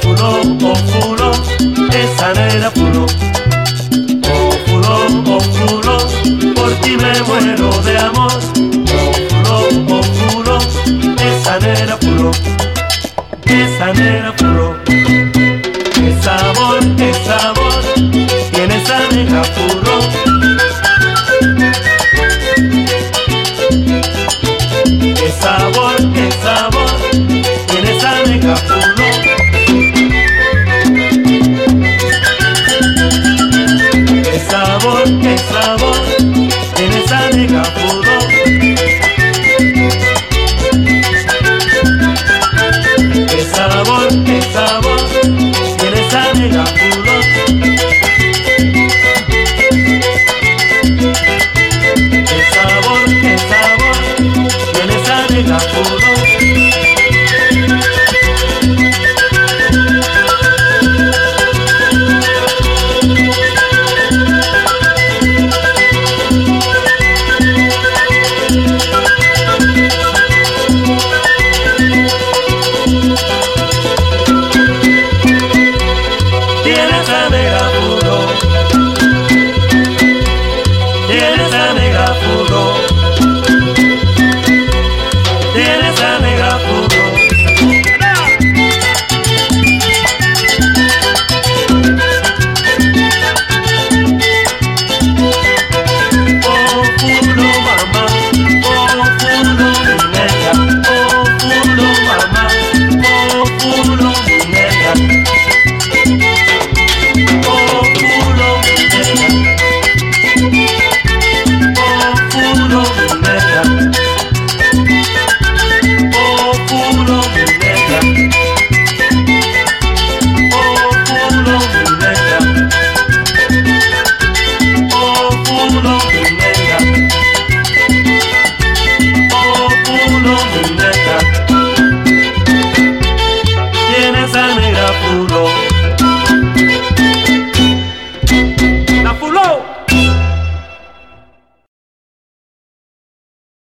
fulo, oh fulo, esa negra fulo. Oh fulo, oh fulo, por ti me muero de amor. Oh fulo, oh fulo, esa negra fulo, esa negra fulo. Qué sabor, qué sabor, tiene esa negra fulo. sabor, qué sabor tiene esa negra pudor. Qué sabor, qué sabor tiene esa negra pudor. Qué sabor, qué sabor tiene esa negra pudor. na full out.